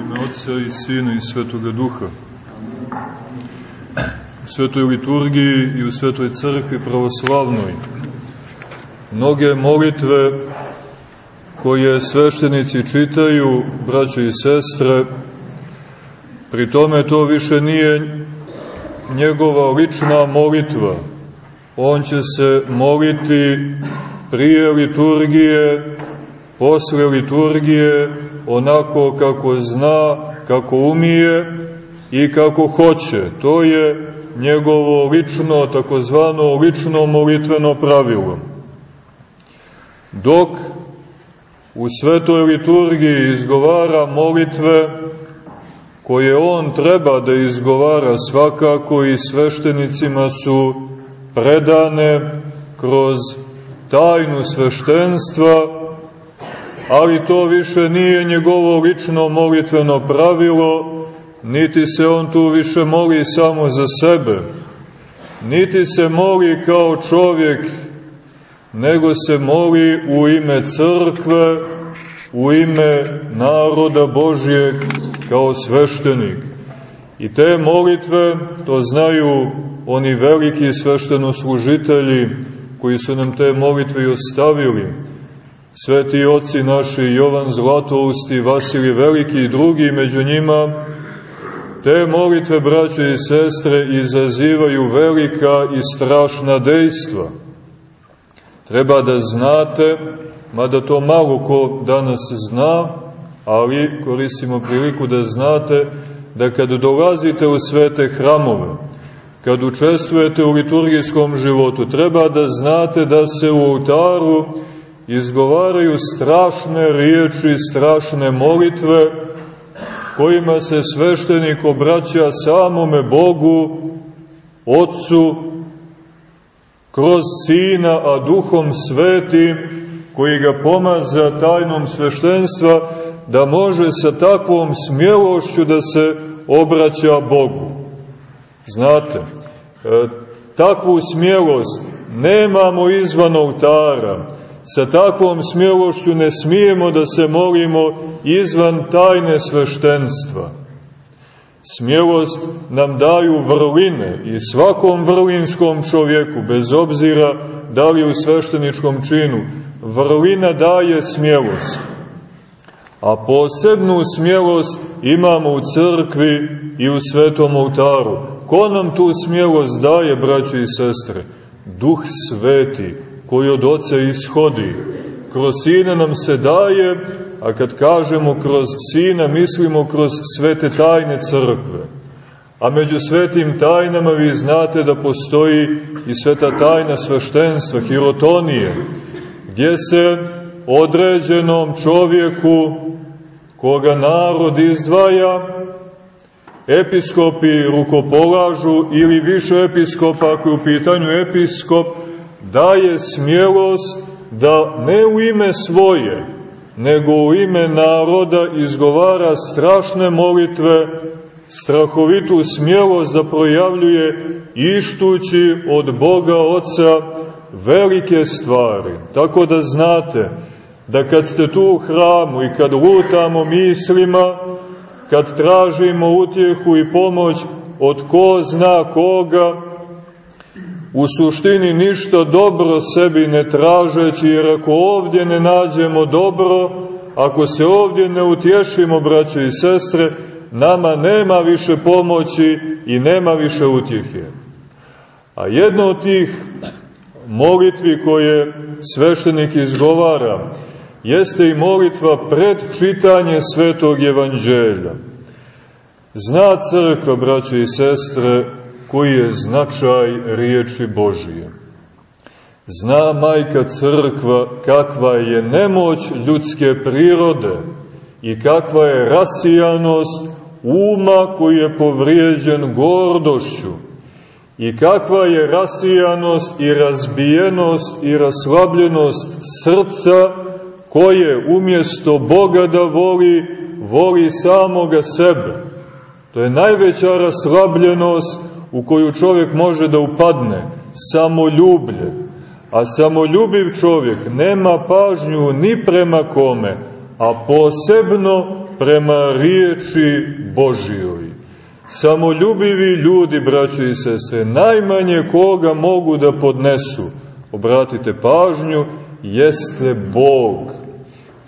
ime Otca i Sina i Svetoga Duha. U Svetoj liturgiji i u Svetoj crkvi pravoslavnoj mnoge molitve koje sveštenici čitaju, braćo i sestre, pri tome to više nije njegova lična molitva. On će se moliti prije liturgije, posle liturgije, onako kako zna, kako umije i kako hoće. To je njegovo lično, takozvano lično molitveno pravilo. Dok u svetoj liturgiji izgovara molitve koje on treba da izgovara svakako i sveštenicima su predane kroz tajnu sveštenstva, ali to više nije njegovo lično molitveno pravilo, niti se on tu više moli samo za sebe, niti se moli kao čovjek, nego se moli u ime crkve, u ime naroda Božijeg kao sveštenik. I te molitve, to znaju oni veliki sveštenoslužitelji koji su nam te molitve i ostavili, sveti oci naši Jovan Zlatousti, Vasilij Veliki i drugi među njima, te molitve, braće i sestre, izazivaju velika i strašna dejstva. Treba da znate, mada to malo ko danas zna, ali koristimo priliku da znate da kad dolazite u svete hramove, kad učestvujete u liturgijskom životu, treba da znate da se u oltaru izgovaraju strašne riječi, strašne molitve, kojima se sveštenik obraća samome Bogu, Otcu, kroz Sina, a Duhom Svetim, koji ga pomaza tajnom sveštenstva, da može sa takvom smjelošću da se obraća Bogu. Znate, e, takvu smjelost nemamo izvan oltara, Sa takvom smjelošću ne smijemo da se molimo izvan tajne sveštenstva. Smjelost nam daju vrline i svakom vrlinskom čovjeku, bez obzira da li u svešteničkom činu, vrlina daje smjelost. A posebnu smjelost imamo u crkvi i u svetom oltaru. Ko nam tu smjelost daje, braći i sestre? Duh sveti, koji od oca ishodi. Kroz sina nam se daje, a kad kažemo kroz sina, mislimo kroz svete tajne crkve. A među svetim tajnama vi znate da postoji i sveta tajna sveštenstva, hirotonije, gdje se određenom čovjeku koga narod izdvaja, episkopi rukopolažu ili više episkopa, ako je u pitanju episkop, daje smjelost da ne u ime svoje, nego u ime naroda izgovara strašne molitve, strahovitu smjelost da projavljuje ištući od Boga Oca velike stvari. Tako da znate da kad ste tu u hramu i kad lutamo mislima, kad tražimo utjehu i pomoć od ko zna koga, u suštini ništa dobro sebi ne tražeći, jer ako ovdje ne nađemo dobro, ako se ovdje ne utješimo, braće i sestre, nama nema više pomoći i nema više utjehe. A jedna od tih molitvi koje sveštenik izgovara, jeste i molitva pred čitanje svetog evanđelja. Zna crkva, braće i sestre, koji je značaj riječi Božije. Zna majka crkva kakva je nemoć ljudske prirode i kakva je rasijanost uma koji je povrijeđen gordošću i kakva je rasijanost i razbijenost i raslabljenost srca koje umjesto Boga da voli, voli samoga sebe. To je najveća raslabljenost u koju čovjek može da upadne, samoljublje. A samoljubiv čovjek nema pažnju ni prema kome, a posebno prema riječi Božijoj. Samoljubivi ljudi, braćo i sestre, najmanje koga mogu da podnesu, obratite pažnju, jeste Bog,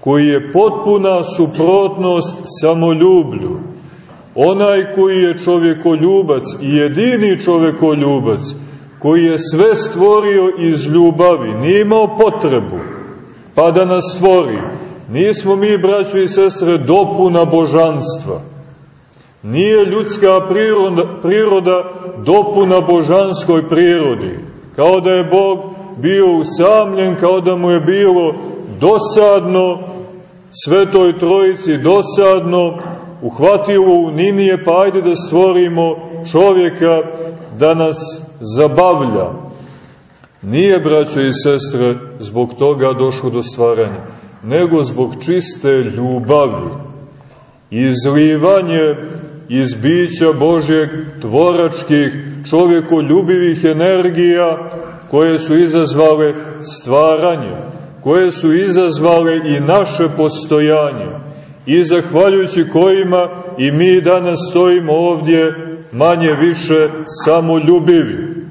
koji je potpuna suprotnost samoljublju. Onaj koji je čovjekoljubac i jedini čovjekoljubac, koji je sve stvorio iz ljubavi, nije imao potrebu, pa da nas stvori. Nismo mi, braćo i sestre, dopuna božanstva. Nije ljudska priroda, priroda dopuna božanskoj prirodi. Kao da je Bog bio usamljen, kao da mu je bilo dosadno, svetoj trojici dosadno, uhvatilo u Ninije, pa ajde da stvorimo čovjeka da nas zabavlja. Nije, braćo i sestre, zbog toga došlo do stvaranja, nego zbog čiste ljubavi. Izlivanje iz bića Božjeg tvoračkih, čovjekoljubivih energija koje su izazvale stvaranje, koje su izazvale i naše postojanje i zahvaljujući kojima i mi danas stojimo ovdje manje više samoljubivi.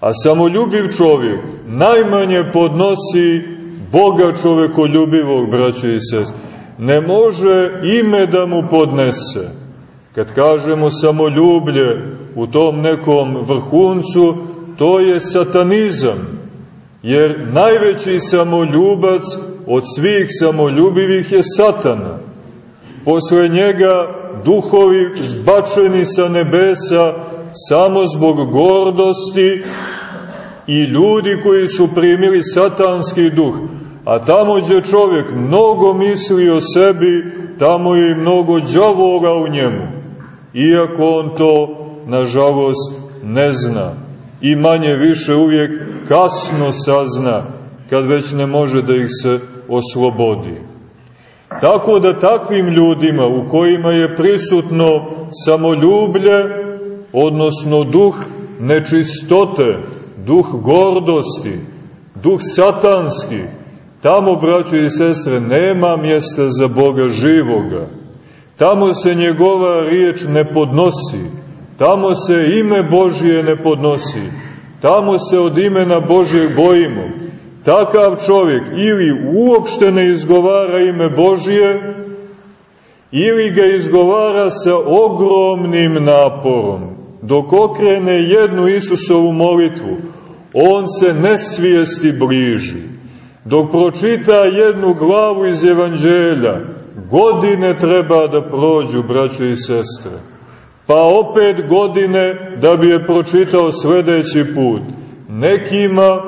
A samoljubiv čovjek najmanje podnosi Boga čovekoljubivog, braćo i sest. Ne može ime da mu podnese. Kad kažemo samoljublje u tom nekom vrhuncu, to je satanizam. Jer najveći samoljubac od svih samoljubivih je satana. Posle njega duhovi zbačeni sa nebesa samo zbog gordosti i ljudi koji su primili satanski duh. A tamo gdje čovjek mnogo misli o sebi, tamo je mnogo džavoga u njemu. Iako on to, nažalost, ne zna. I manje više uvijek kasno sazna, kad već ne može da ih se oslobodi. Tako da takvim ljudima u kojima je prisutno samoljublje, odnosno duh nečistote, duh gordosti, duh satanski, tamo, braćo i sestre, nema mjesta za Boga živoga. Tamo se njegova riječ ne podnosi, tamo se ime Božije ne podnosi, tamo se od imena Božijeg bojimo, takav čovjek ili uopšte ne izgovara ime Božije, ili ga izgovara sa ogromnim naporom. Dok okrene jednu Isusovu molitvu, on se nesvijesti bliži. Dok pročita jednu glavu iz Evanđelja, godine treba da prođu, braćo i sestre. Pa opet godine da bi je pročitao sledeći put. Nekima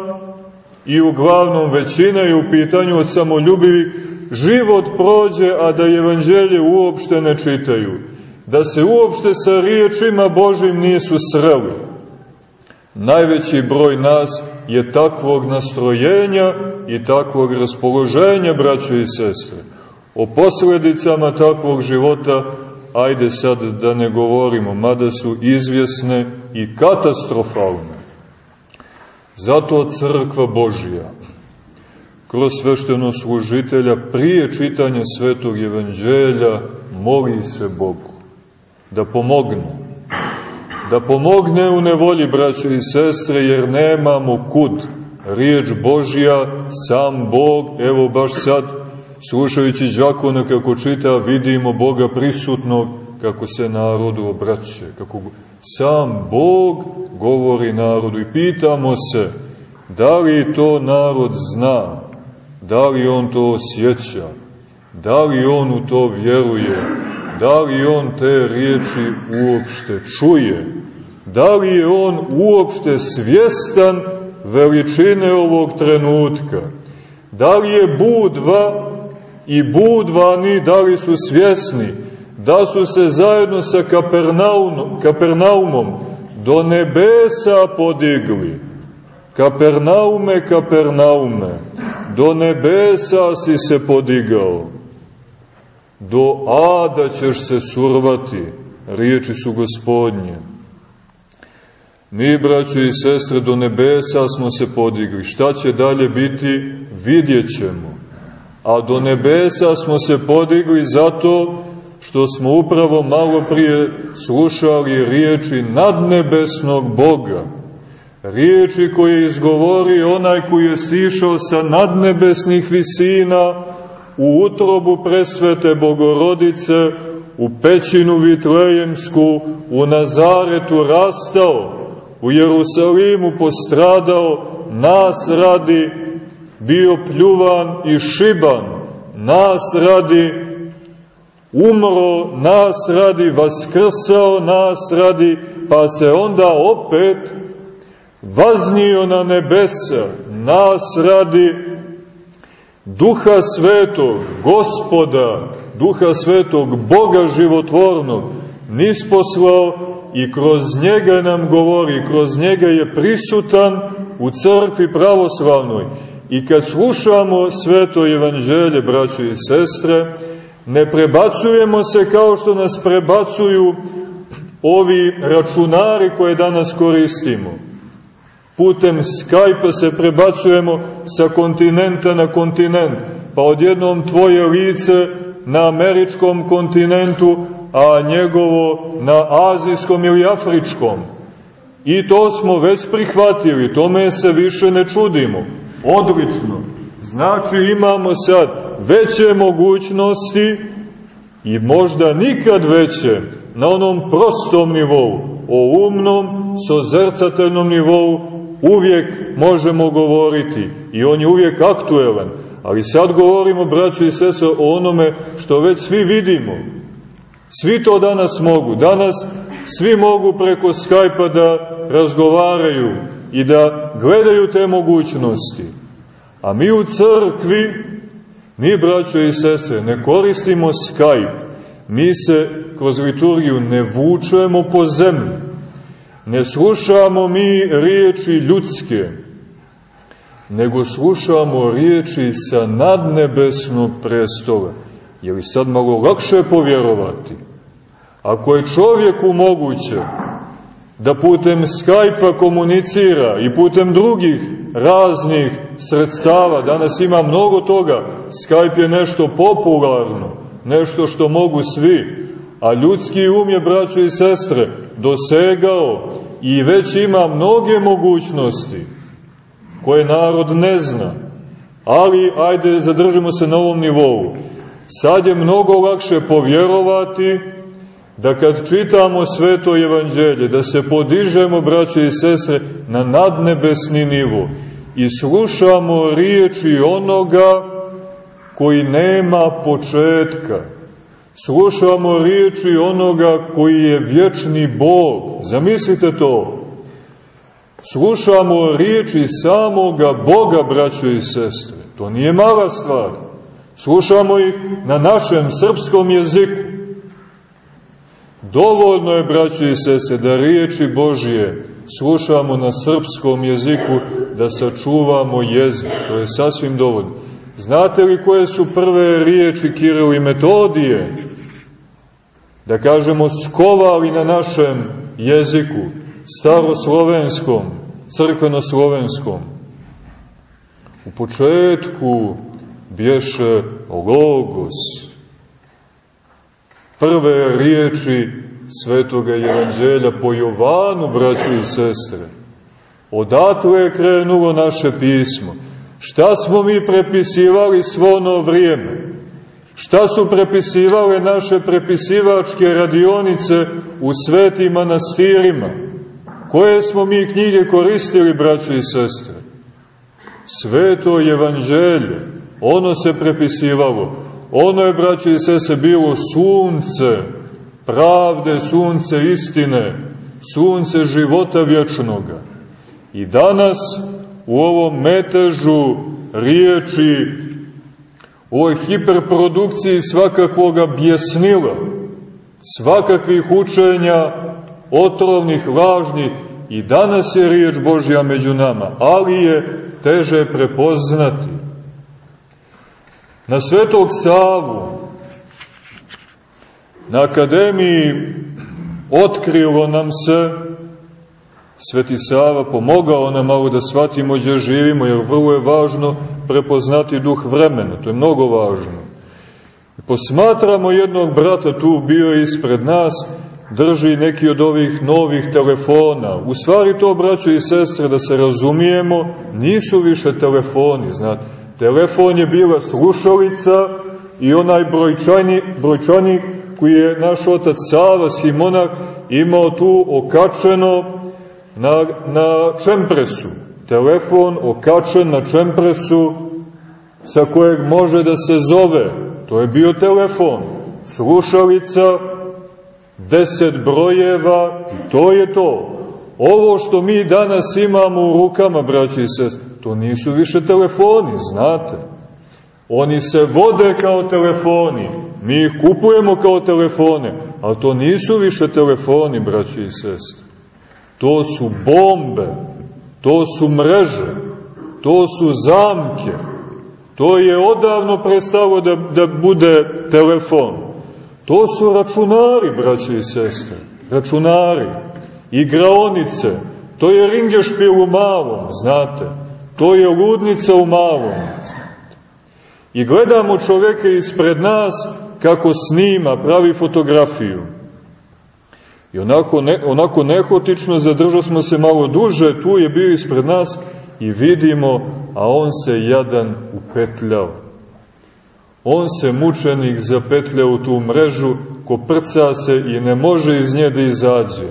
i uglavnom većina je u pitanju od samoljubivih, život prođe, a da evanđelje uopšte ne čitaju. Da se uopšte sa riječima Božim nisu sreli. Najveći broj nas je takvog nastrojenja i takvog raspoloženja, braćo i sestre. O posledicama takvog života, ajde sad da ne govorimo, mada su izvjesne i katastrofalne. Zato crkva Božija, kroz svešteno služitelja, prije čitanja svetog evanđelja, moli se Bogu da pomogne. Da pomogne u nevolji, braćo i sestre, jer nemamo kud. Riječ Božja, sam Bog, evo baš sad, slušajući džakona kako čita, vidimo Boga prisutnog, kako se narodu obraće, kako sam Bog govori narodu. I pitamo se da li to narod zna, da li on to osjeća, da li on u to vjeruje, da li on te riječi uopšte čuje, da li je on uopšte svjestan veličine ovog trenutka, da li je Budva i Budvani, da li su svjesni da su se zajedno sa Kapernaumom, Kapernaumom do nebesa podigli. Kapernaume, Kapernaume, do nebesa si se podigao, do ada ćeš se survati, riječi su gospodnje. Mi, braćo i sestre, do nebesa smo se podigli. Šta će dalje biti, vidjet ćemo. A do nebesa smo se podigli zato što smo upravo malo prije slušali riječi nadnebesnog Boga. Riječi koje izgovori onaj koji je sišao sa nadnebesnih visina u utrobu presvete Bogorodice, u pećinu Vitlejemsku, u Nazaretu rastao, u Jerusalimu postradao, nas radi, bio pljuvan i šiban, nas radi, umro, nas radi, vaskrsao, nas radi, pa se onda opet vaznio na nebesa, nas radi, Duha Svetog, Gospoda, Duha Svetog, Boga životvornog, nisposlao i kroz njega nam govori, kroz njega je prisutan u crkvi pravoslavnoj. I kad slušamo sveto evanđelje, braćo i sestre, ne prebacujemo se kao što nas prebacuju ovi računari koje danas koristimo. Putem Skype-a se prebacujemo sa kontinenta na kontinent, pa odjednom tvoje lice na američkom kontinentu, a njegovo na azijskom ili afričkom. I to smo već prihvatili, tome se više ne čudimo. Odlično. Znači imamo sad veće mogućnosti i možda nikad veće na onom prostom nivou, o umnom, sozercateljnom nivou uvijek možemo govoriti i on je uvijek aktuelan. Ali sad govorimo, braćo i sese, o onome što već svi vidimo. Svi to danas mogu. Danas svi mogu preko Skype-a da razgovaraju i da gledaju te mogućnosti. A mi u crkvi, mi, braćo i sese, ne koristimo Skype. Mi se kroz liturgiju ne vučemo po zemlji. Ne slušamo mi riječi ljudske, nego slušamo riječi sa nadnebesnog prestola. Je li sad malo lakše povjerovati? Ako je čovjeku moguće da putem Skype-a komunicira i putem drugih raznih sredstava, danas ima mnogo toga, Skype je nešto popularno, nešto što mogu svi, a ljudski um je, braćo i sestre, dosegao i već ima mnoge mogućnosti koje narod ne zna. Ali, ajde, zadržimo se na ovom nivou. Sad je mnogo lakše povjerovati da kad čitamo sveto evanđelje, da se podižemo, braćo i sestre, na nadnebesni nivo i slušamo riječi onoga koji nema početka. Slušamo riječi onoga koji je vječni Bog. Zamislite to. Slušamo riječi samoga Boga, braćo i sestre. To nije mala stvar. Slušamo ih na našem srpskom jeziku. Dovoljno je, braćo i sese, da riječi Božije slušamo na srpskom jeziku, da sačuvamo jezik. To je sasvim dovoljno. Znate li koje su prve riječi Kiril i Metodije? Da kažemo skovali na našem jeziku, staroslovenskom, crkvenoslovenskom. U početku bješe Logos, prve riječi svetoga evanđelja po Jovanu, braću i sestre. Odatle je krenulo naše pismo. Šta smo mi prepisivali svo ono vrijeme? Šta su prepisivale naše prepisivačke radionice u svetim manastirima? Koje smo mi knjige koristili, braćo i sestre? Sveto evanđelje, ono se prepisivalo Ono je, braći i sese, bilo sunce pravde, sunce istine, sunce života vječnoga. I danas u ovom metežu riječi, u ovoj hiperprodukciji svakakvoga bjesnila, svakakvih učenja, otrovnih, lažnih, i danas je riječ Božja među nama, ali je teže prepoznati na Svetog Savu, na akademiji otkrilo nam se Sveti Sava pomogao nam malo da shvatimo gdje živimo, jer vrlo je važno prepoznati duh vremena, to je mnogo važno. Posmatramo jednog brata, tu bio ispred nas, drži neki od ovih novih telefona. U stvari to, braćo i sestre, da se razumijemo, nisu više telefoni, znate. Telefon je bila slušalica i onaj brojčani, brojčanik koji je naš otac Sava, Simonak, imao tu okačeno na, na čempresu. Telefon okačen na čempresu sa kojeg može da se zove. To je bio telefon. Slušalica, deset brojeva, i to je to. Ovo što mi danas imamo u rukama, braći i sest, to nisu više telefoni, znate. Oni se vode kao telefoni, mi ih kupujemo kao telefone, ali to nisu više telefoni, braći i sest. To su bombe, to su mreže, to su zamke, to je odavno prestalo da, da bude telefon. To su računari, braći i sestre, računari, igraonice, to je ringešpil u malom, znate, to je ludnica u malom, znate. I gledamo čoveke ispred nas kako snima, pravi fotografiju. I onako, ne, onako nehotično zadržao smo se malo duže, tu je bio ispred nas i vidimo, a on se jadan upetljao. On se mučenik zapetlja u tu mrežu, koprca se i ne može iz nje da izađe.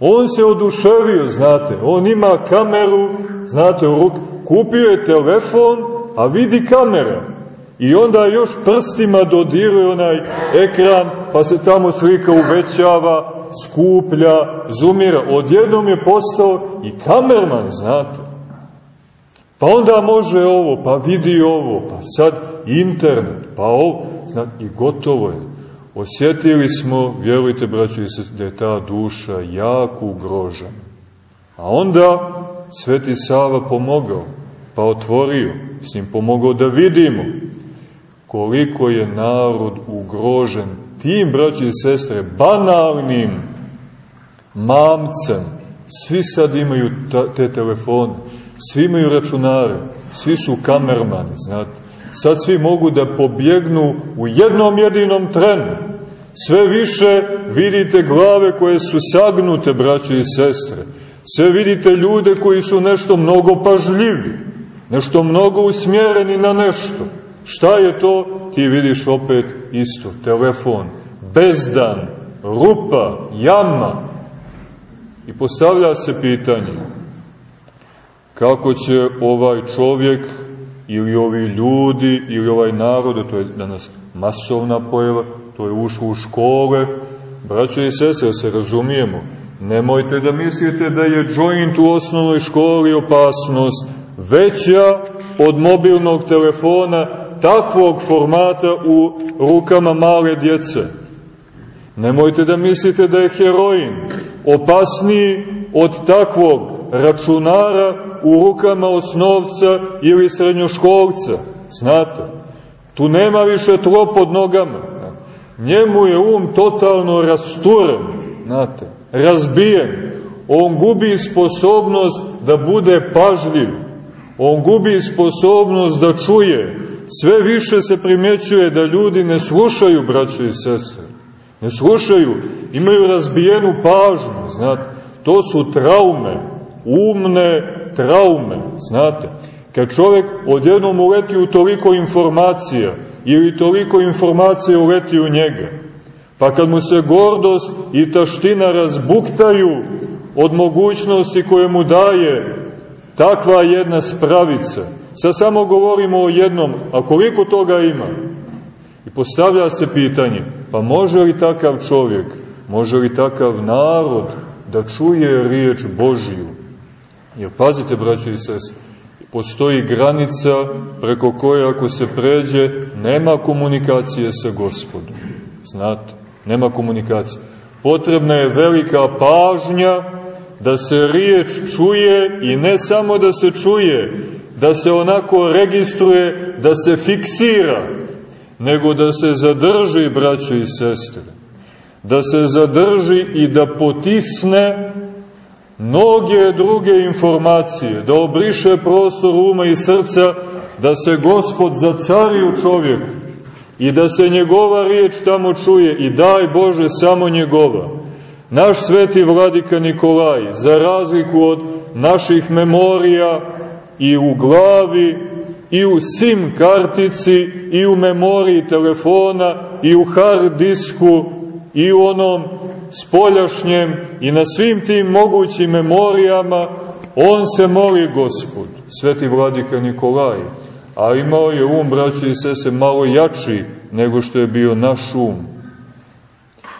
On se oduševio, znate, on ima kameru, znate, u ruk, kupio je telefon, a vidi kamera. I onda još prstima dodiruje onaj ekran, pa se tamo slika uvećava, skuplja, zumira. Odjednom je postao i kamerman, znate. Pa onda može ovo, pa vidi ovo, pa sad internet, pa ovo, znate, i gotovo je. Osjetili smo, vjerujte, braćo i se, da je ta duša jako ugrožena. A onda Sveti Sava pomogao, pa otvorio, s njim pomogao da vidimo koliko je narod ugrožen tim, braći i sestre, banalnim mamcem. Svi sad imaju te telefone, svi imaju računare, svi su kamermani, znate. Sad svi mogu da pobjegnu u jednom jedinom trenu. Sve više vidite glave koje su sagnute, braći i sestre. Sve vidite ljude koji su nešto mnogo pažljivi, nešto mnogo usmjereni na nešto. Šta je to? Ti vidiš opet isto, telefon, bezdan, rupa, jama. I postavlja se pitanje, kako će ovaj čovjek ili ovi ljudi ili ovaj narod, to je danas masovna pojava, to je ušlo u škole, braćo i sese, se razumijemo, nemojte da mislite da je joint u osnovnoj školi opasnost veća od mobilnog telefona takvog formata u rukama male djece. Nemojte da mislite da je heroin opasniji od takvog računara u rukama osnovca ili srednjoškolca. Znate, tu nema više tlo pod nogama. Njemu je um totalno rasturen, znate, razbijen. On gubi sposobnost da bude pažljiv. On gubi sposobnost da čuje, sve više se primjećuje da ljudi ne slušaju, braćo i sestre. Ne slušaju, imaju razbijenu pažnju, znate. To su traume, umne traume, znate. Kad čovjek odjednom uleti u toliko informacija, ili toliko informacija uleti u njega, pa kad mu se gordost i taština razbuktaju od mogućnosti koje mu daje takva jedna spravica, Sad samo govorimo o jednom, a koliko toga ima? I postavlja se pitanje, pa može li takav čovjek, može li takav narod da čuje riječ Božiju? Jer pazite, braći i sest, postoji granica preko koje ako se pređe, nema komunikacije sa gospodom. Znate, nema komunikacije. Potrebna je velika pažnja da se riječ čuje i ne samo da se čuje, da se onako registruje, da se fiksira, nego da se zadrži, braćo i sestre, da se zadrži i da potisne mnoge druge informacije, da obriše prostor uma i srca, da se Gospod zacari u čovjeku i da se njegova riječ tamo čuje i daj Bože samo njegova. Naš sveti vladika Nikolaj, za razliku od naših memorija i u glavi i u SIM kartici i u memoriji telefona i u hard disku i u onom spoljašnjem i na svim tim mogućim memorijama on se moli gospod, sveti vladika Nikolaj, a imao je um, braći i sese, malo jači nego što je bio naš um.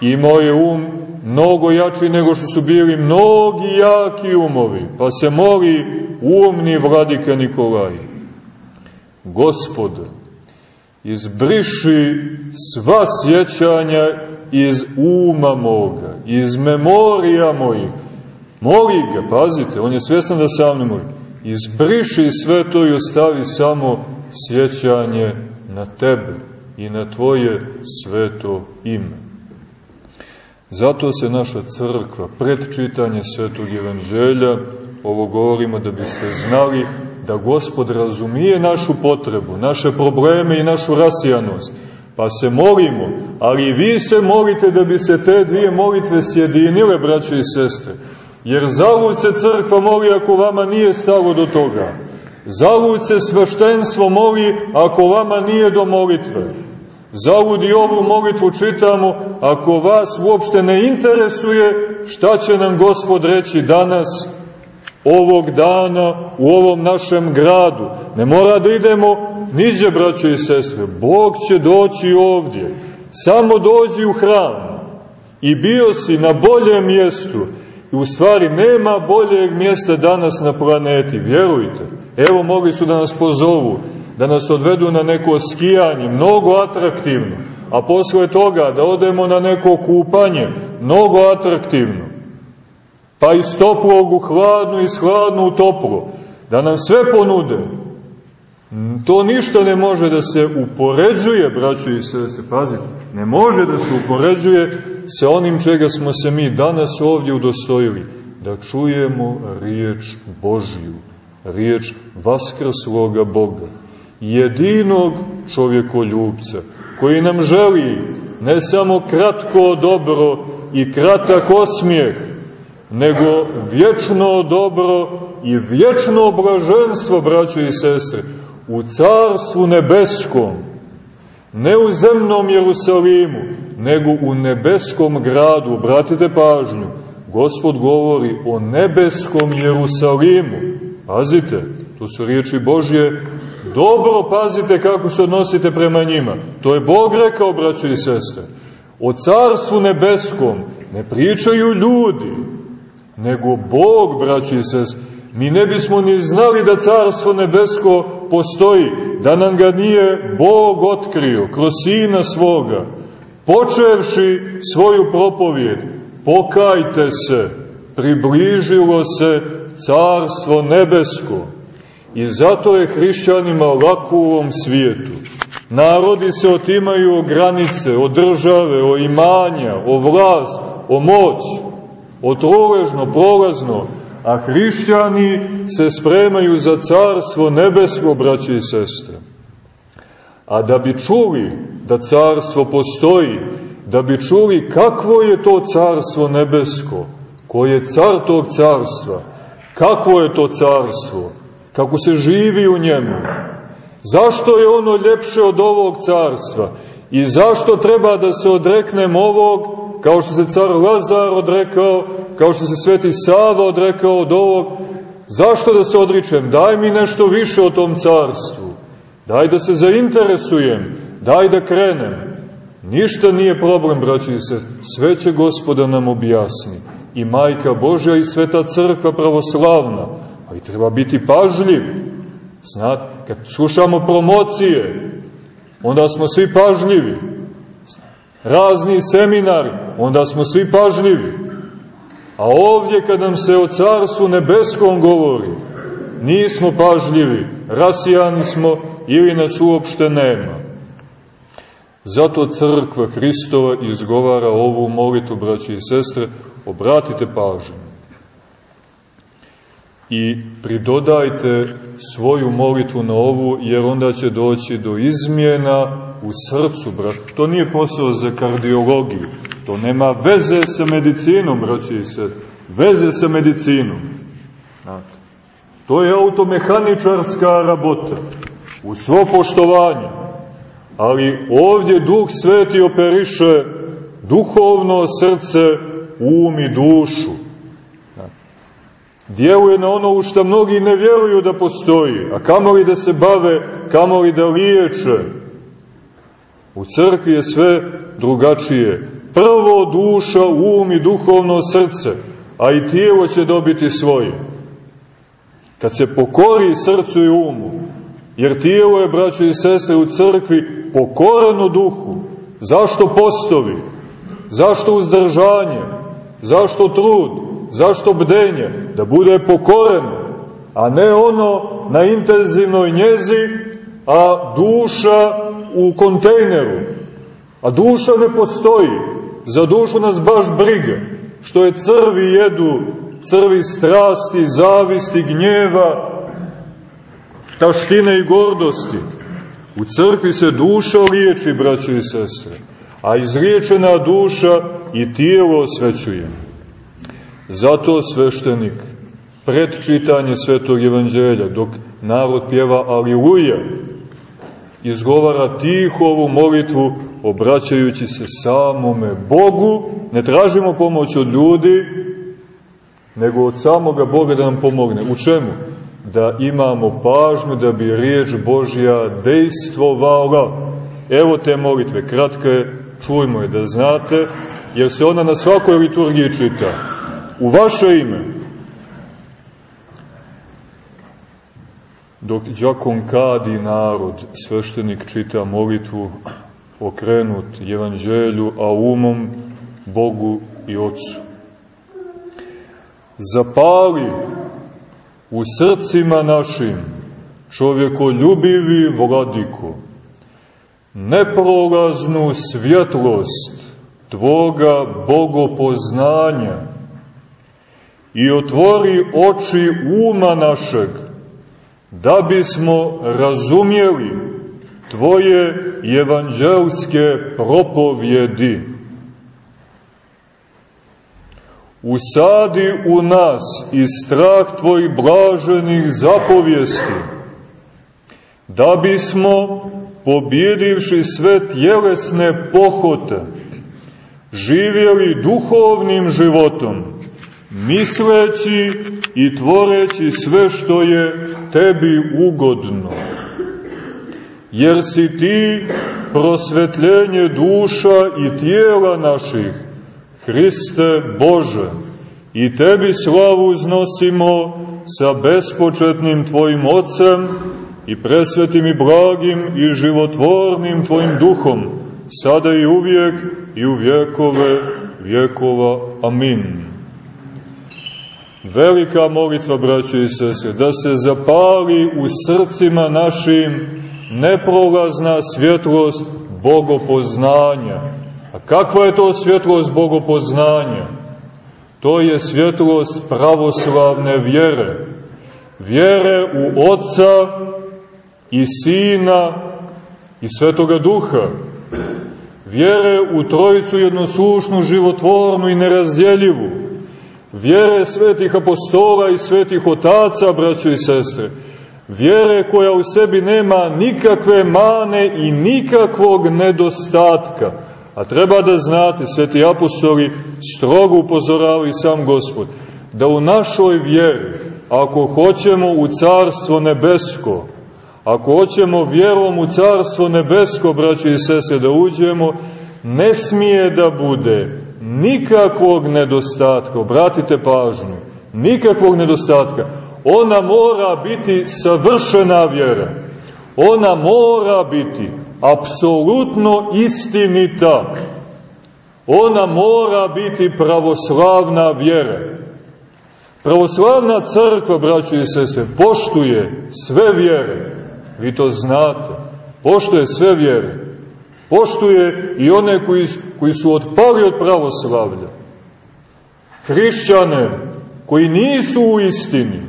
Imao je um mnogo jači nego što su bili mnogi jaki umovi, pa se moli umni vladika Nikolaj. Gospode, izbriši sva sjećanja iz uma moga, iz memorija mojih. Moli ga, pazite, on je svjestan da sam ne može. Izbriši sve to i ostavi samo sjećanje na tebe i na tvoje sveto ime. Zato se naša crkva, pred čitanje svetog evanđelja, ovo govorimo da biste znali, da Gospod razumije našu potrebu, naše probleme i našu rasijanost, pa se molimo, ali vi se molite da bi se te dvije molitve sjedinile, braćo i sestre, jer zavud se crkva moli ako vama nije stalo do toga. Zavud se sveštenstvo moli ako vama nije do molitve. I ovu molitvu čitamo ako vas uopšte ne interesuje šta će nam Gospod reći danas, ovog dana u ovom našem gradu. Ne mora da idemo niđe, braćo i sestre. Bog će doći ovdje. Samo dođi u hram. I bio si na boljem mjestu. I u stvari nema boljeg mjesta danas na planeti, vjerujte. Evo mogli su da nas pozovu, da nas odvedu na neko skijanje, mnogo atraktivno. A posle toga da odemo na neko kupanje, mnogo atraktivno pa iz toplog u hladno, iz hladno u toplo, da nam sve ponude. To ništa ne može da se upoređuje, braćo i sese, pazite, ne može da se upoređuje sa onim čega smo se mi danas ovdje udostojili, da čujemo riječ Božju, riječ vaskrsloga Boga, jedinog čovjekoljubca, koji nam želi ne samo kratko dobro i kratak osmijeh, nego vječno dobro i vječno blaženstvo, braćo i sestre, u carstvu nebeskom, ne u zemnom Jerusalimu, nego u nebeskom gradu. Obratite pažnju, Gospod govori o nebeskom Jerusalimu. Pazite, to su riječi Božje. Dobro pazite kako se odnosite prema njima. To je Bog rekao, braćo i sestre. O carstvu nebeskom ne pričaju ljudi, nego Bog, braći i sest. Mi ne bismo ni znali da Carstvo nebesko postoji, da nam ga nije Bog otkrio kroz Sina svoga, počevši svoju propovijed, pokajte se, približilo se Carstvo nebesko. I zato je hrišćanima lako u ovom svijetu. Narodi se otimaju o granice, o države, o imanja, o vlast, o moć otruležno, prolazno, a hrišćani se spremaju za carstvo nebesko, braće i sestre. A da bi čuli da carstvo postoji, da bi čuli kakvo je to carstvo nebesko, ko je car tog carstva, kakvo je to carstvo, kako se živi u njemu, zašto je ono ljepše od ovog carstva i zašto treba da se odreknem ovog kao što se car Lazar odrekao, kao što se sveti Sava odrekao od ovog, zašto da se odričem? Daj mi nešto više o tom carstvu. Daj da se zainteresujem, daj da krenem. Ništa nije problem, braći se, sve će gospoda nam objasni. I majka Božja i sveta crkva pravoslavna, ali treba biti pažljiv. Znate, kad slušamo promocije, onda smo svi pažljivi razni seminari, onda smo svi pažljivi. A ovdje kad nam se o Carstvu Nebeskom govori, nismo pažljivi, rasijani smo ili nas uopšte nema. Zato crkva Hristova izgovara ovu molitu, braći i sestre, obratite pažnju. I pridodajte svoju molitvu na ovu, jer onda će doći do izmjena u srcu, brat. To nije posao za kardiologiju, to nema veze sa medicinom, braći i se, veze sa medicinom. To je automehaničarska rabota, u svo poštovanje. Ali ovdje Duh Sveti operiše duhovno srce, um i dušu. Djeluje na ono u što mnogi ne vjeruju da postoji, a kamoli da se bave, kamoli da liječe. U crkvi je sve drugačije. Prvo duša, um i duhovno srce, a i tijelo će dobiti svoje. Kad se pokori srcu i umu, jer tijelo je, braćo i sese, u crkvi pokorano duhu. Zašto postovi? Zašto uzdržanje? Zašto trud? Zašto bdenje? Da bude pokoreno, a ne ono na intenzivnoj njezi, a duša u kontejneru. A duša ne postoji. Za dušu nas baš briga. Što je crvi jedu, crvi strasti, zavisti, gnjeva, taštine i gordosti. U crkvi se duša liječi, braćo i sestre, a izliječena duša i tijelo osvećuje. Zato sveštenik pred čitanje svetog evanđelja, dok narod pjeva Aliluja, izgovara tiho ovu molitvu, obraćajući se samome Bogu, ne tražimo pomoć od ljudi, nego od samoga Boga da nam pomogne. U čemu? Da imamo pažnju da bi riječ Božja dejstvovala. Evo te molitve, kratke, čujmo je da znate, jer se ona na svakoj liturgiji čita. U vaše ime. Dok džakon kadi narod, sveštenik čita molitvu okrenut evanđelju, a umom Bogu i Otcu zapali u srcima našim čovjekoljubivi vladiko, neprolaznu svjetlost Tvoga bogopoznanja i otvori oči uma našeg, da bismo razumjeli Tvoje evanđelske propovjedi. Usadi u nas i strah Tvojih blaženih zapovijesti, da bismo, pobjedivši sve tjelesne pohote, živjeli duhovnim životom, misleći i tvoreći sve što je Tebi ugodno. Jer si Ti prosvetljenje duša i tijela naših, Hriste Bože, i Tebi slavu uznosimo sa bespočetnim Tvojim Otcem i presvetim i blagim i životvornim Tvojim Duhom, sada i uvijek i u vjekove vjekova. Amin. Velika molitva, braće i sese, da se zapali u srcima našim neprolazna svjetlost bogopoznanja, A kakva je to svjetlost bogopoznanja? To je svjetlost pravoslavne vjere. Vjere u Otca i Sina i Svetoga Duha. Vjere u Trojicu jednoslušnu, životvornu i nerazdjeljivu. Vjere svetih apostola i svetih otaca, braćo i sestre. Vjere koja u sebi nema nikakve mane i nikakvog nedostatka A treba da znate, sveti apostoli strogo upozoravaju sam Gospod, da u našoj vjeri, ako hoćemo u carstvo nebesko, ako hoćemo vjerom u carstvo nebesko, braće i sese, da uđemo, ne smije da bude nikakvog nedostatka, obratite pažnju, nikakvog nedostatka. Ona mora biti savršena vjera. Ona mora biti apsolutno istinita. Ona mora biti pravoslavna vjera. Pravoslavna crkva, braćo i sese, poštuje sve vjere. Vi to znate. Poštuje sve vjere. Poštuje i one koji, koji su otpali od pravoslavlja. Hrišćane koji nisu u istini,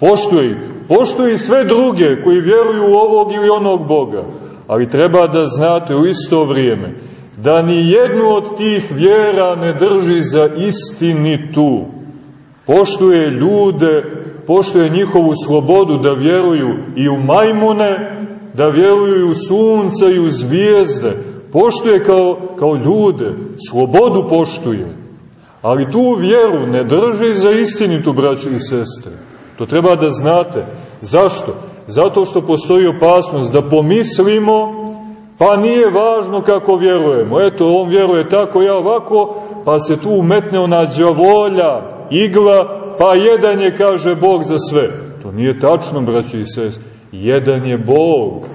Poštuje ih. Poštuje i sve druge koji vjeruju u ovog ili onog Boga. Ali treba da znate u isto vrijeme da ni jednu od tih vjera ne drži za istinitu. Poštuje ljude, poštuje njihovu slobodu da vjeruju i u majmune, da vjeruju u sunce i u zvijezde. Poštuje kao, kao ljude, slobodu poštuje. Ali tu vjeru ne drži za istinitu, braći i sestre. To treba da znate. Zašto? Zato što postoji opasnost da pomislimo, pa nije važno kako vjerujemo. Eto, on vjeruje tako, ja ovako, pa se tu umetne ona džavolja, igla, pa jedan je, kaže Bog, za sve. To nije tačno, braći i sest. Jedan je Bog,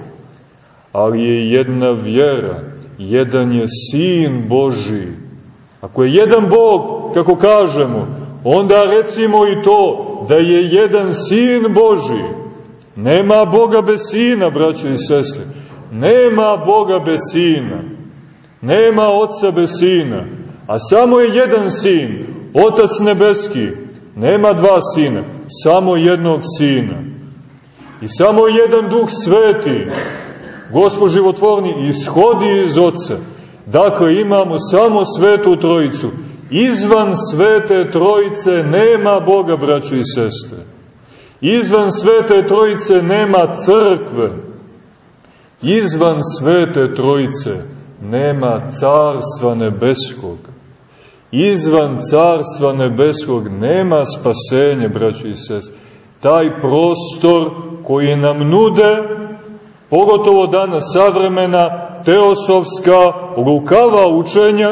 ali je jedna vjera. Jedan je Sin Boži. Ako je jedan Bog, kako kažemo, onda recimo i to da je jedan Sin Boži. Nema Boga bez Sina, braćo i sestre. Nema Boga bez Sina. Nema Otca bez Sina. A samo je jedan Sin, Otac Nebeski. Nema dva Sina, samo jednog Sina. I samo jedan Duh Sveti, Gospod životvorni, ishodi iz Otca. Dakle, imamo samo Svetu Trojicu Izvan svete trojice nema Boga, braćo i sestre. Izvan svete trojice nema crkve. Izvan svete trojice nema carstva nebeskog. Izvan carstva nebeskog nema spasenje, braćo i sestre. Taj prostor koji nam nude, pogotovo danas savremena, teosofska, lukava učenja,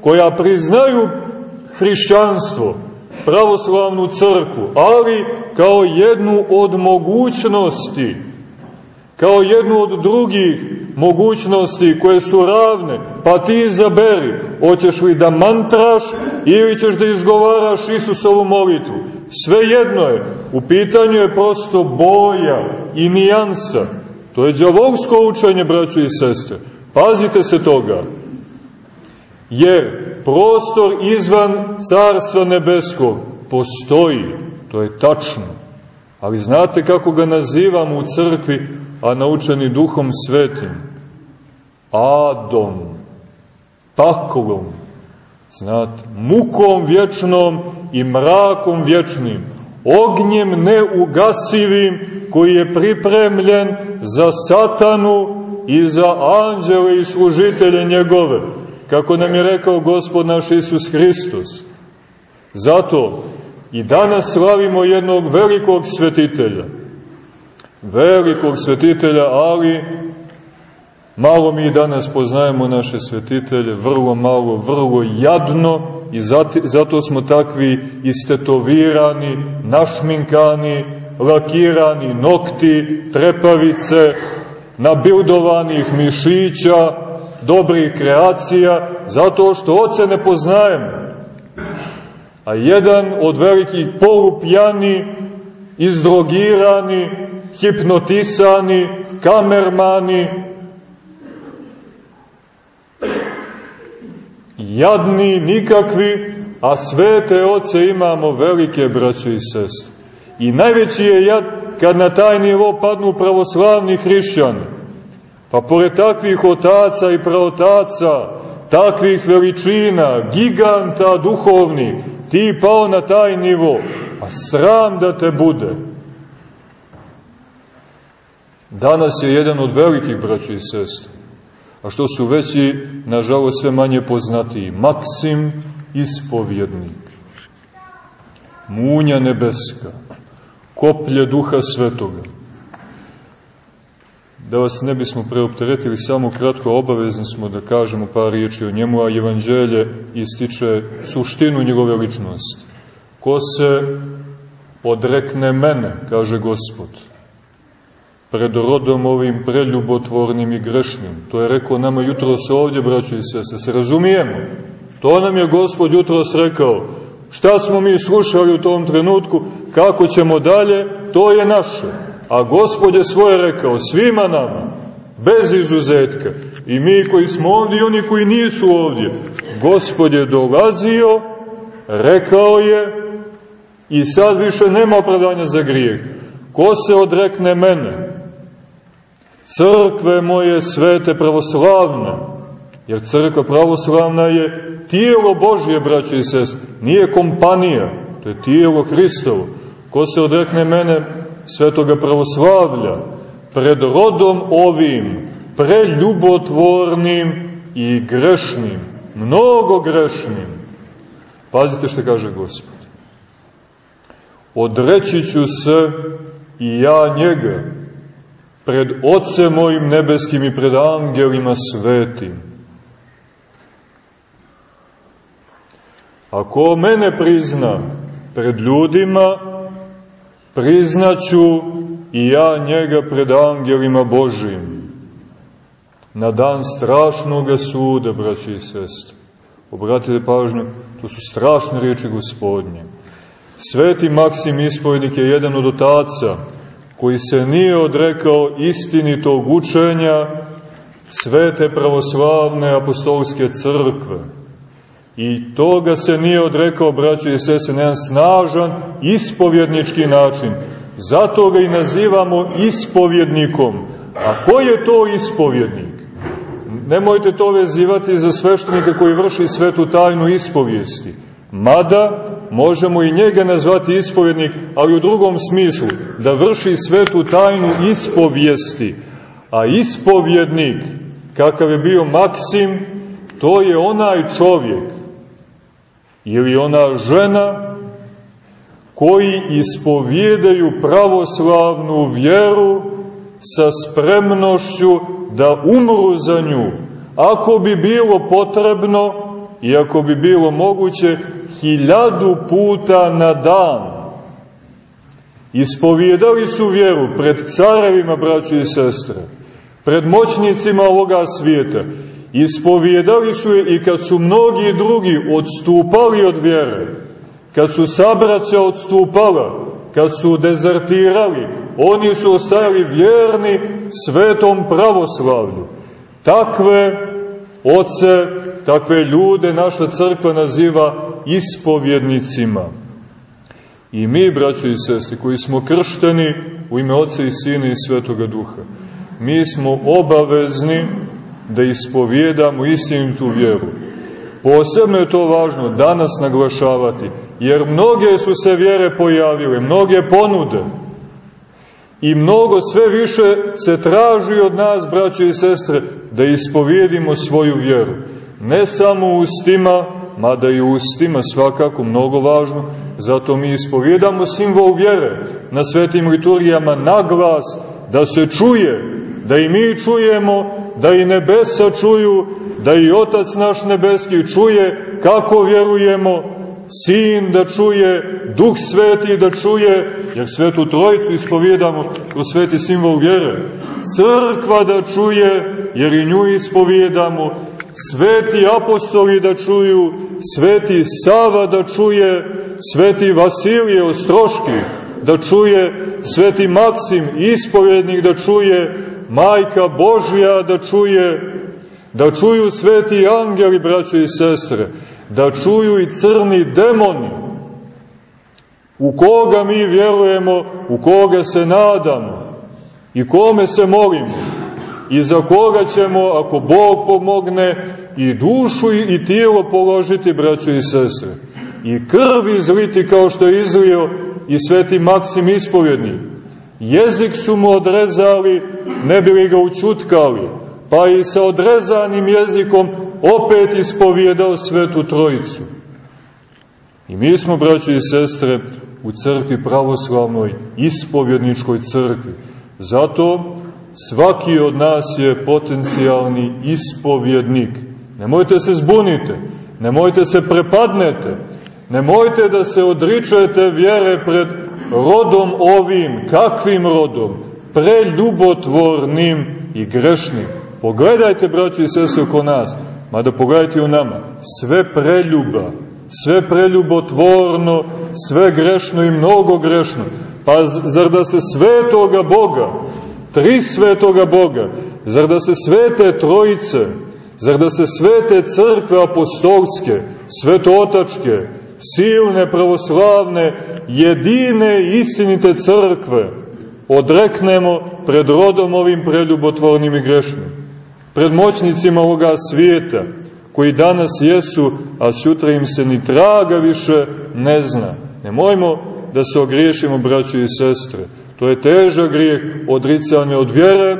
koja priznaju hrišćanstvo, pravoslavnu crkvu, ali kao jednu od mogućnosti, kao jednu od drugih mogućnosti koje su ravne, pa ti izaberi, hoćeš li da mantraš ili ćeš da izgovaraš Isusovu molitvu. Sve jedno je, u pitanju je prosto boja i nijansa. To je džavolsko učenje, braćo i sestre. Pazite se toga jer prostor izvan Carstva Nebeskog postoji, to je tačno. Ali znate kako ga nazivamo u crkvi, a naučeni duhom svetim? Adom, paklom, znate, mukom vječnom i mrakom vječnim, ognjem neugasivim koji je pripremljen za satanu i za anđele i služitelje njegove kako nam je rekao Gospod naš Isus Hristos. Zato i danas slavimo jednog velikog svetitelja. Velikog svetitelja, ali malo mi danas poznajemo naše svetitelje, vrlo malo, vrlo jadno i zato smo takvi istetovirani, našminkani, lakirani, nokti, trepavice, nabildovanih mišića, dobrih kreacija, zato što oce ne poznajemo. A jedan od velikih polupjani, izdrogirani, hipnotisani, kamermani, jadni, nikakvi, a svete oce imamo velike braće i sestre. I najveći je jad kad na taj nivo padnu pravoslavni hrišćani. Pa pored takvih otaca i praotaca, takvih veličina, giganta duhovni, ti pao na taj nivo, a sram da te bude. Danas je jedan od velikih braća i sestra, a što su veći, nažalost, sve manje poznatiji, Maksim ispovjednik, Munja nebeska, koplje duha svetoga, Da vas ne bismo preopteretili, samo kratko obavezni smo da kažemo par riječi o njemu, a evanđelje ističe suštinu njegove ličnosti. Ko se odrekne mene, kaže Gospod, pred rodom ovim preljubotvornim i grešnim. To je rekao nama jutro se ovdje, braćo i sese, se razumijemo. To nam je Gospod jutro rekao. Šta smo mi slušali u tom trenutku, kako ćemo dalje, to je naše. A Gospod je svoje rekao svima nama, bez izuzetka. I mi koji smo ovdje i oni koji nisu ovdje. Gospod je dolazio, rekao je i sad više nema opravdanja za grijeh. Ko se odrekne mene? Crkve moje svete pravoslavne, jer crkva pravoslavna je tijelo Božje, braće i sest, nije kompanija, to je tijelo Hristovo. Ko se odrekne mene svetoga pravoslavlja, pred rodom ovim, preljubotvornim i grešnim, mnogo grešnim. Pazite što kaže Gospod. Odreći ću se i ja njega pred Otcem mojim nebeskim i pred angelima svetim. Ako mene prizna pred ljudima, priznaću i ja njega pred angelima Božim. Na dan strašnog suda, braći i sestri. Obratite pažnju, to su strašne riječi gospodnje. Sveti Maksim ispovednik je jedan od otaca koji se nije odrekao istinitog učenja svete pravoslavne apostolske crkve. I toga se nije odrekao, braćo i sese, na jedan snažan ispovjednički način. Zato ga i nazivamo ispovjednikom. A ko je to ispovjednik? Nemojte to vezivati za sveštenika koji vrši svetu tajnu ispovijesti. Mada možemo i njega nazvati ispovjednik, ali u drugom smislu, da vrši svetu tajnu ispovijesti. A ispovjednik, kakav je bio Maksim, to je onaj čovjek ili ona žena koji ispovjedaju pravoslavnu vjeru sa spremnošću da umru za nju, ako bi bilo potrebno i ako bi bilo moguće, hiljadu puta na dan. Ispovijedali su vjeru pred carevima, braći i sestre, pred moćnicima ovoga svijeta. Ispovijedali su je i kad su mnogi drugi odstupali od vjere, kad su sabraća odstupala, kad su dezertirali, oni su ostajali vjerni svetom pravoslavlju. Takve oce, takve ljude naša crkva naziva ispovjednicima. I mi, braćo i sestri, koji smo kršteni u ime Oca i Sina i Svetoga Duha, mi smo obavezni da ispovjedamo istinitu vjeru. Posebno je to važno danas naglašavati, jer mnoge su se vjere pojavile, mnoge ponude, i mnogo sve više se traži od nas, braćo i sestre, da ispovjedimo svoju vjeru. Ne samo ustima, mada i ustima svakako mnogo važno, zato mi ispovjedamo simbol vjere na svetim liturgijama na glas, da se čuje, da i mi čujemo, da i nebesa čuju, da i Otac naš nebeski čuje kako vjerujemo, Sin da čuje, Duh Sveti da čuje, jer Svetu Trojicu ispovjedamo kroz sveti simbol vjere. Crkva da čuje, jer i nju ispovjedamo, sveti apostoli da čuju, sveti Sava da čuje, sveti Vasilije Ostroški da čuje, sveti Maksim ispovjednik da čuje, majka Božja da čuje, da čuju sveti angeli, braćo i sestre, da čuju i crni demoni, u koga mi vjerujemo, u koga se nadamo i kome se molimo i za koga ćemo, ako Bog pomogne, i dušu i tijelo položiti, braćo i sestre, i krv izliti kao što je izlio i sveti Maksim ispovjednik. Jezik su mu odrezali, ne bili ga učutkali, pa i sa odrezanim jezikom opet ispovjedao svetu trojicu. I mi smo, braćo i sestre, u crkvi pravoslavnoj, ispovjedničkoj crkvi. Zato svaki od nas je potencijalni ispovjednik. Nemojte se zbunite, nemojte se prepadnete, nemojte da se odričujete vjere pred rodom ovim, kakvim rodom, preljubotvornim i grešnim. Pogledajte, braći i sese, oko nas, mada pogledajte u nama, sve preljuba, sve preljubotvorno, sve grešno i mnogo grešno. Pa zar da se svetoga Boga, tri svetoga Boga, zar da se svete trojice, zar da se svete crkve apostolske, svetootačke, silne, pravoslavne, jedine istinite crkve odreknemo pred rodom ovim preljubotvornim i grešnim, pred moćnicima ovoga svijeta, koji danas jesu, a sutra im se ni traga više ne zna. Nemojmo da se ogriješimo, braćo i sestre. To je težak grijeh odricanje od vjere,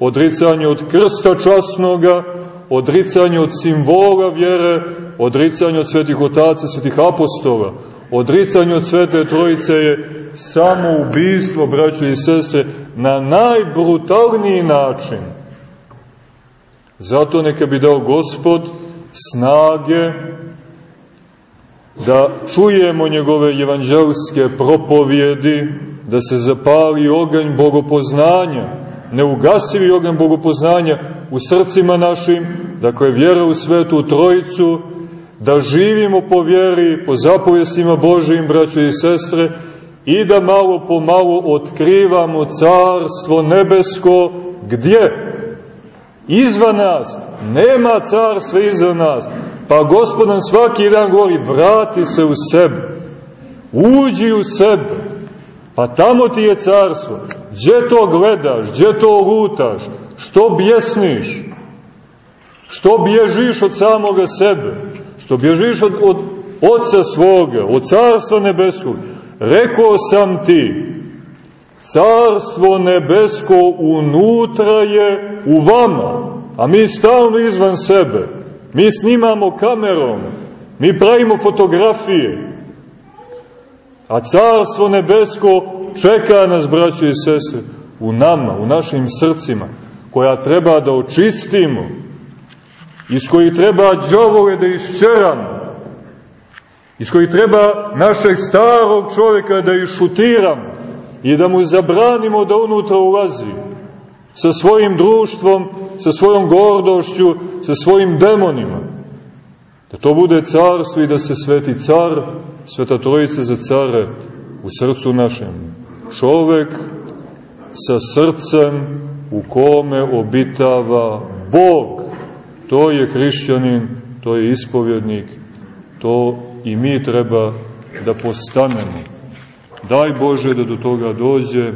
odricanje od krsta časnoga, odricanje od simbola vjere, odricanje od svetih otaca, svetih apostola, odricanje od svete trojice je samo ubijstvo, braćo i sestre, na najbrutalniji način. Zato neka bi dao gospod snage da čujemo njegove evanđelske propovjedi, da se zapali oganj bogopoznanja, neugasivi oganj bogopoznanja u srcima našim, dakle vjera u svetu trojicu, da živimo po vjeri, po zapovjestima Božijim, braćo i sestre, i da malo po malo otkrivamo carstvo nebesko, gdje? Izvan nas, nema carstva iza nas, pa gospod nam svaki dan govori, vrati se u sebe, uđi u sebe, pa tamo ti je carstvo, gdje to gledaš, gdje to lutaš, što bjesniš, što bježiš od samoga sebe, što bježiš od, od Otca svoga, od Carstva nebeskog. Rekao sam ti, Carstvo nebesko unutra je u vama, a mi stalno izvan sebe. Mi snimamo kamerom, mi pravimo fotografije, a Carstvo nebesko čeka nas, braće i sestre, u nama, u našim srcima, koja treba da očistimo, iz kojih treba džavole da iščeramo, iz kojih treba našeg starog čovjeka da išutiramo i da mu zabranimo da unutra ulazi sa svojim društvom, sa svojom gordošću, sa svojim demonima. Da to bude carstvo i da se sveti car, sveta trojica za care u srcu našem. Čovek sa srcem u kome obitava Bog. To je hrišćanin, to je ispovjednik, to i mi treba da postanemo. Daj Bože da do toga dođe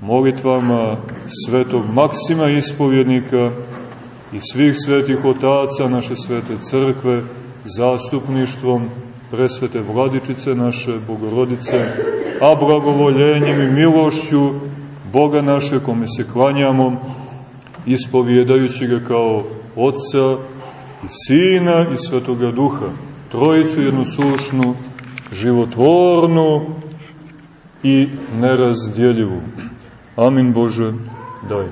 molitvama svetog Maksima ispovjednika i svih svetih otaca naše svete crkve, zastupništvom presvete vladičice naše, bogorodice, a blagovoljenjem i milošću Boga naše kome se klanjamo, ispovjedajući ga kao Otca i Sina i Svetoga Duha, trojicu jednoslušnu, životvornu i nerazdjeljivu. Amin Bože, daj.